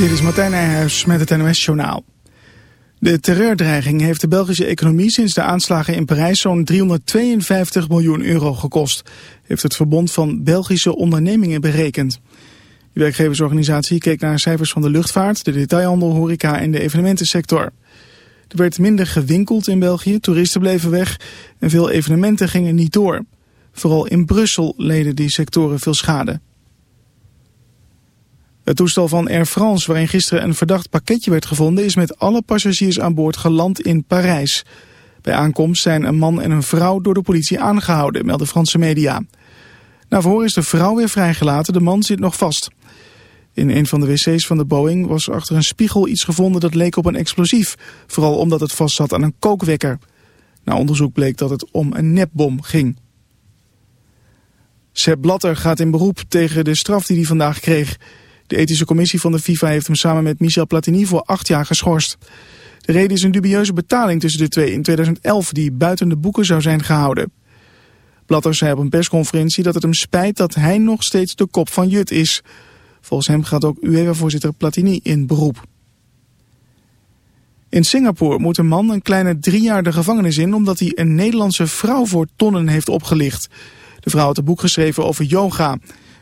Dit is Martijn Nijhuis met het NOS-journaal. De terreurdreiging heeft de Belgische economie sinds de aanslagen in Parijs zo'n 352 miljoen euro gekost, heeft het Verbond van Belgische Ondernemingen berekend. De werkgeversorganisatie keek naar cijfers van de luchtvaart, de detailhandel, horeca en de evenementensector. Er werd minder gewinkeld in België, toeristen bleven weg en veel evenementen gingen niet door. Vooral in Brussel leden die sectoren veel schade. Het toestel van Air France, waarin gisteren een verdacht pakketje werd gevonden, is met alle passagiers aan boord geland in Parijs. Bij aankomst zijn een man en een vrouw door de politie aangehouden, melden Franse media. Na verhoor is de vrouw weer vrijgelaten, de man zit nog vast. In een van de wc's van de Boeing was achter een spiegel iets gevonden dat leek op een explosief. Vooral omdat het vast zat aan een kookwekker. Na onderzoek bleek dat het om een nepbom ging. Sepp Blatter gaat in beroep tegen de straf die hij vandaag kreeg. De ethische commissie van de FIFA heeft hem samen met Michel Platini voor acht jaar geschorst. De reden is een dubieuze betaling tussen de twee in 2011 die buiten de boeken zou zijn gehouden. Blatter zei op een persconferentie dat het hem spijt dat hij nog steeds de kop van Jut is. Volgens hem gaat ook UEFA-voorzitter Platini in beroep. In Singapore moet een man een kleine drie jaar de gevangenis in... omdat hij een Nederlandse vrouw voor tonnen heeft opgelicht. De vrouw had een boek geschreven over yoga.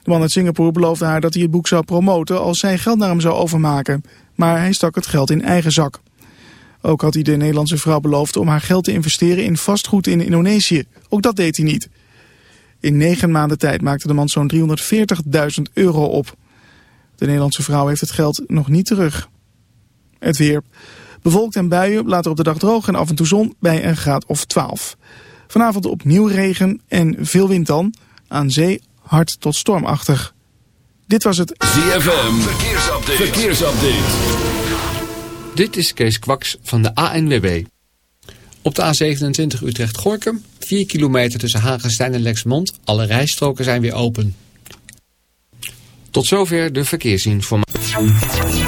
De man uit Singapore beloofde haar dat hij het boek zou promoten... als zij geld naar hem zou overmaken. Maar hij stak het geld in eigen zak. Ook had hij de Nederlandse vrouw beloofd om haar geld te investeren in vastgoed in Indonesië. Ook dat deed hij niet. In negen maanden tijd maakte de man zo'n 340.000 euro op. De Nederlandse vrouw heeft het geld nog niet terug. Het weer. Bevolkt en buien, later op de dag droog en af en toe zon bij een graad of 12. Vanavond opnieuw regen en veel wind dan. Aan zee hard tot stormachtig. Dit was het ZFM Verkeersupdate. Verkeersupdate. Dit is Kees Kwaks van de ANWB. Op de A27 Utrecht-Gorkum, 4 kilometer tussen Hagenstein en Lexmond. Alle rijstroken zijn weer open. Tot zover de verkeersinformatie.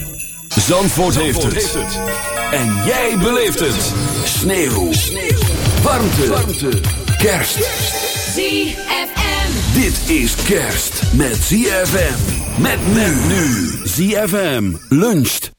Zandvoort, heeft, het. En jij beleeft het. Sneeuw. Sneeuw. Warmte. Warmte. Kerst. ZFM. Dit is kerst met ZFM. Met men nu. ZFM luncht.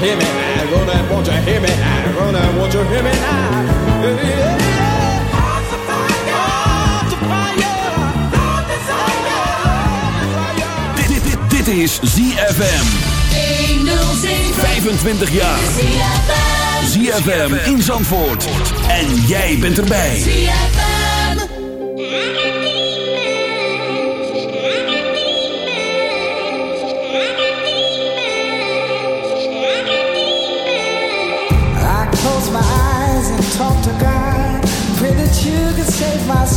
hear me now? Gonna won't you hear me now? Gonna won't you hear me now? Yeah. Fire, hearts to fire, Dit, dit is ZFM. 25 jaar. ZFM in Zandvoort. En jij bent erbij. ZFM.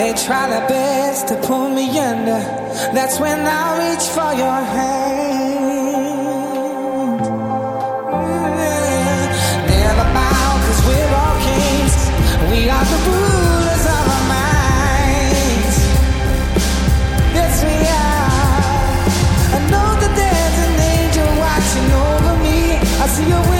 They try their best to pull me under. That's when I reach for your hand. Never bow, we we're all kings. We are the rulers of our minds. Yes, we are. I know that there's an angel watching over me. I see your will.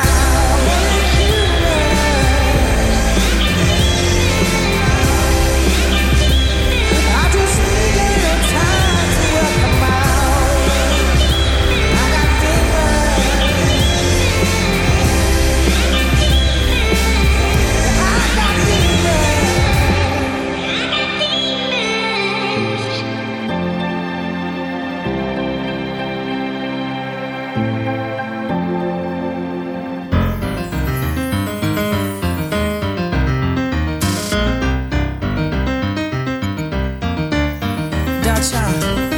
Time.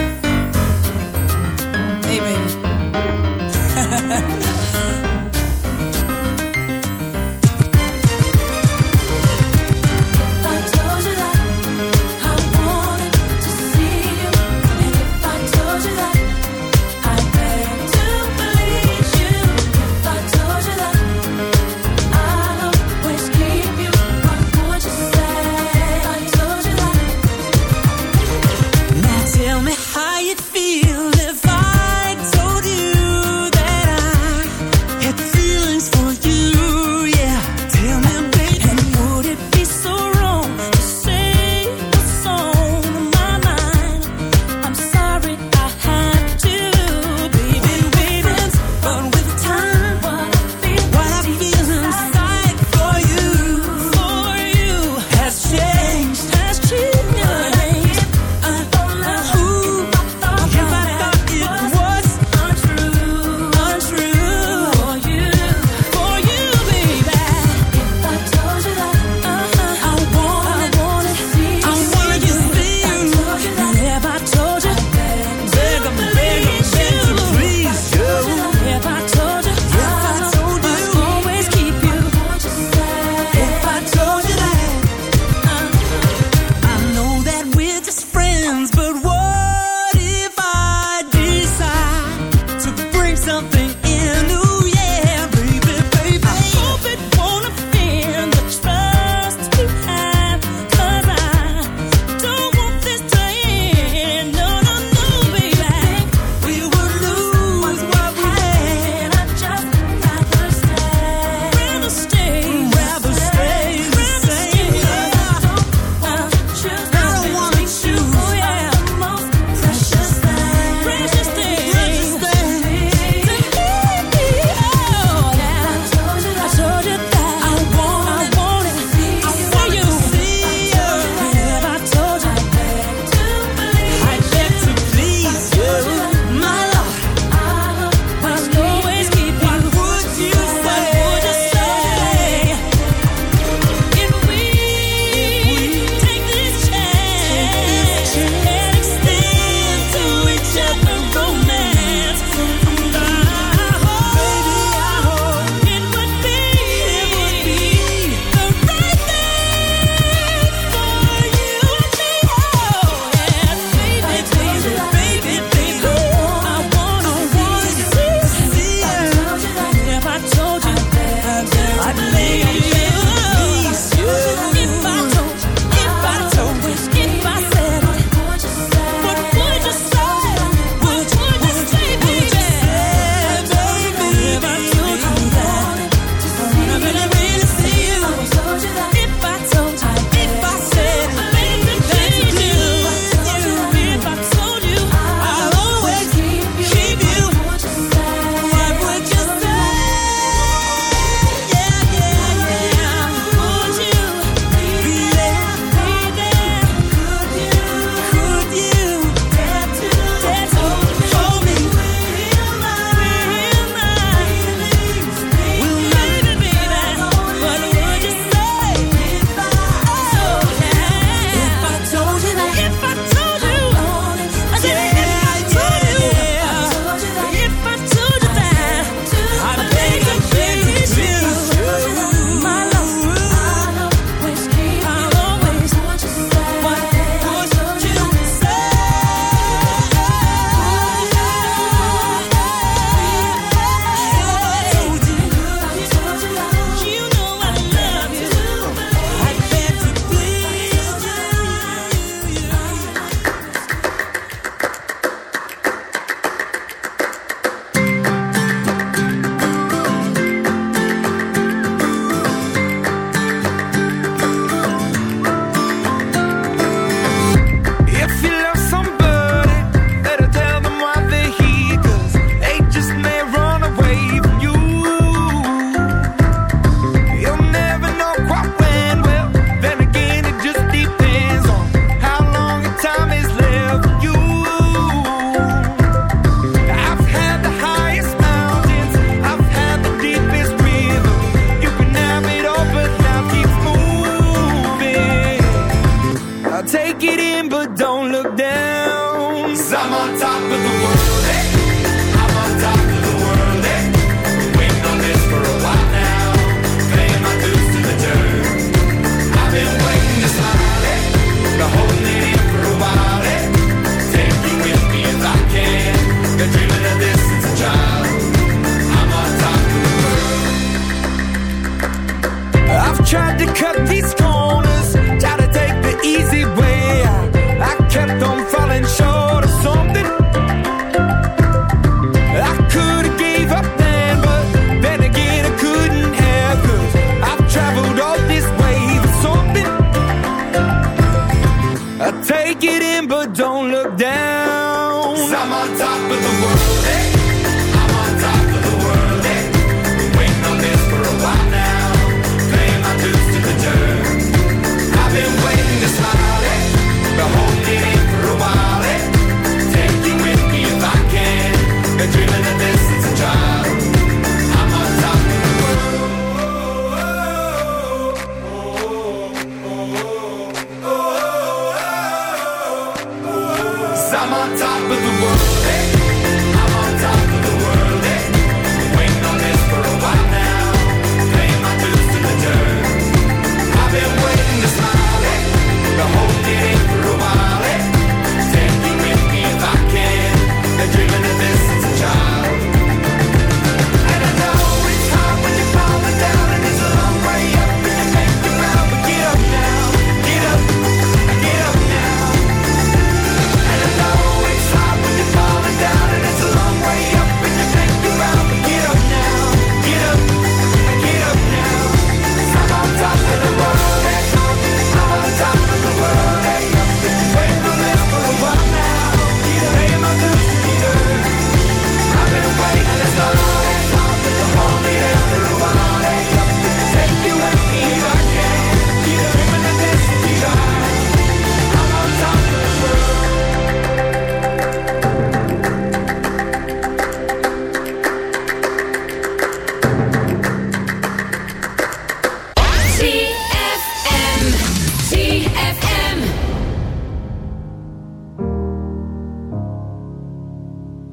the world.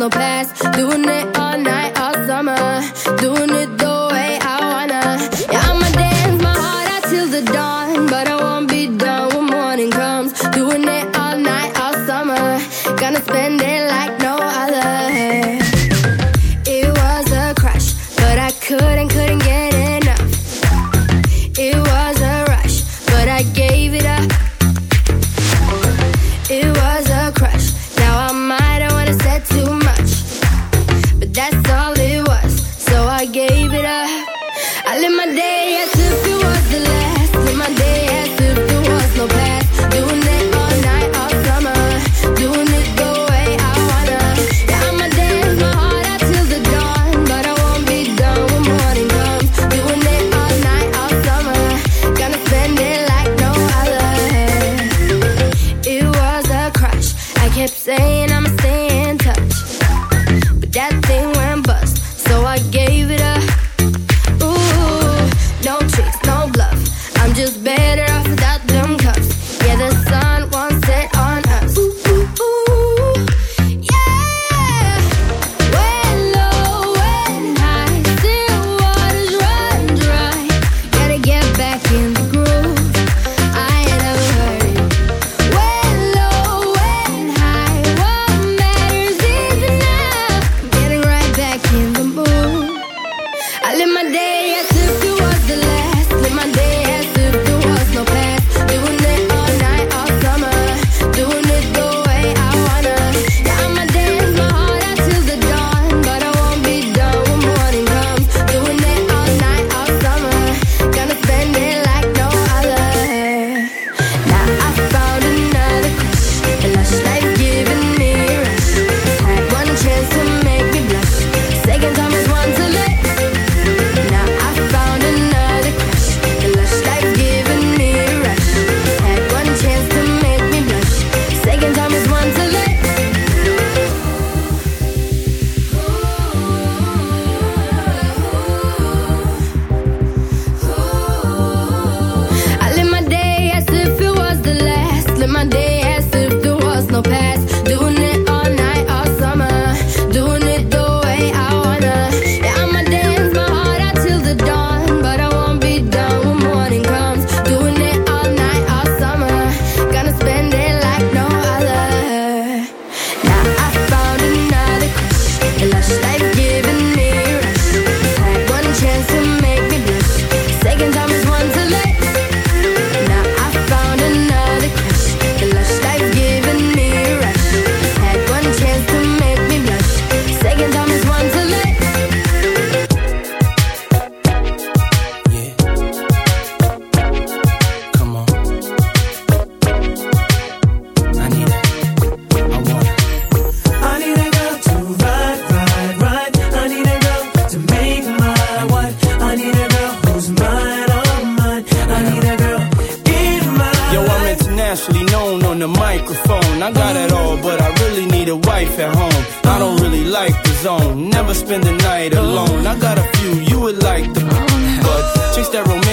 no pass. Wife at home. I don't really like the zone. Never spend the night alone. I got a few you would like the but chase that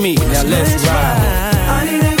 me. Now let's ride,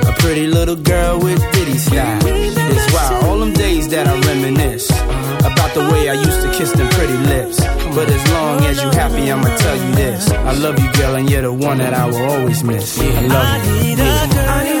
A pretty little girl with ditty style. It's wild, all them days that I reminisce about the way I used to kiss them pretty lips. But as long as you happy, I'ma tell you this: I love you, girl, and you're the one that I will always miss. I love I you. need a girl, I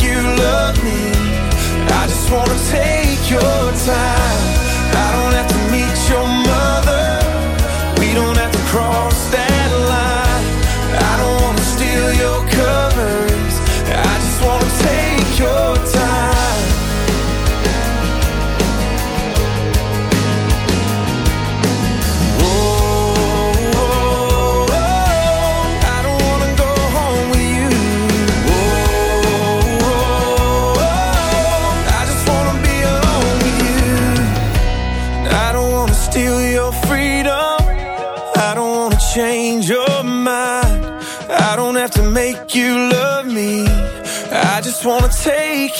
you love me. I just wanna take your time.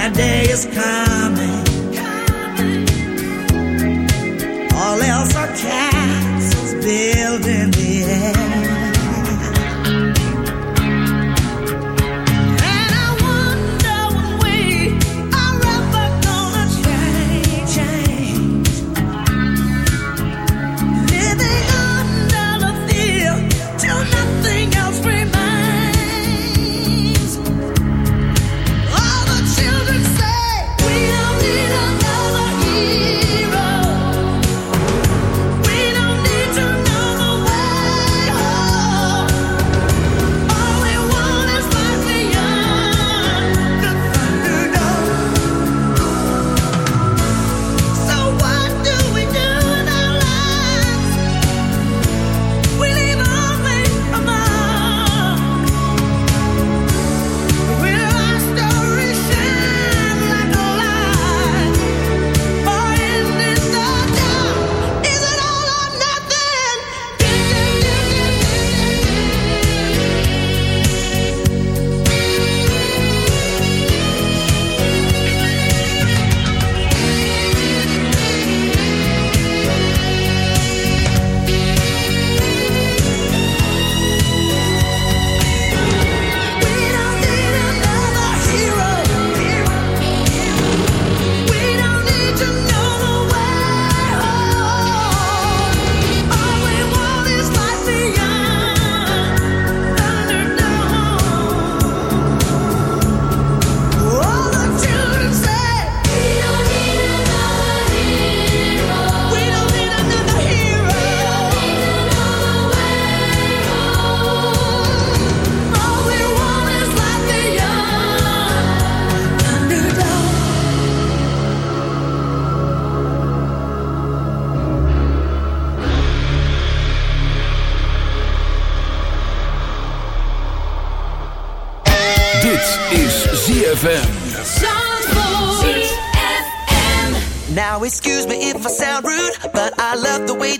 that day is coming. coming. All else are castles built in the air.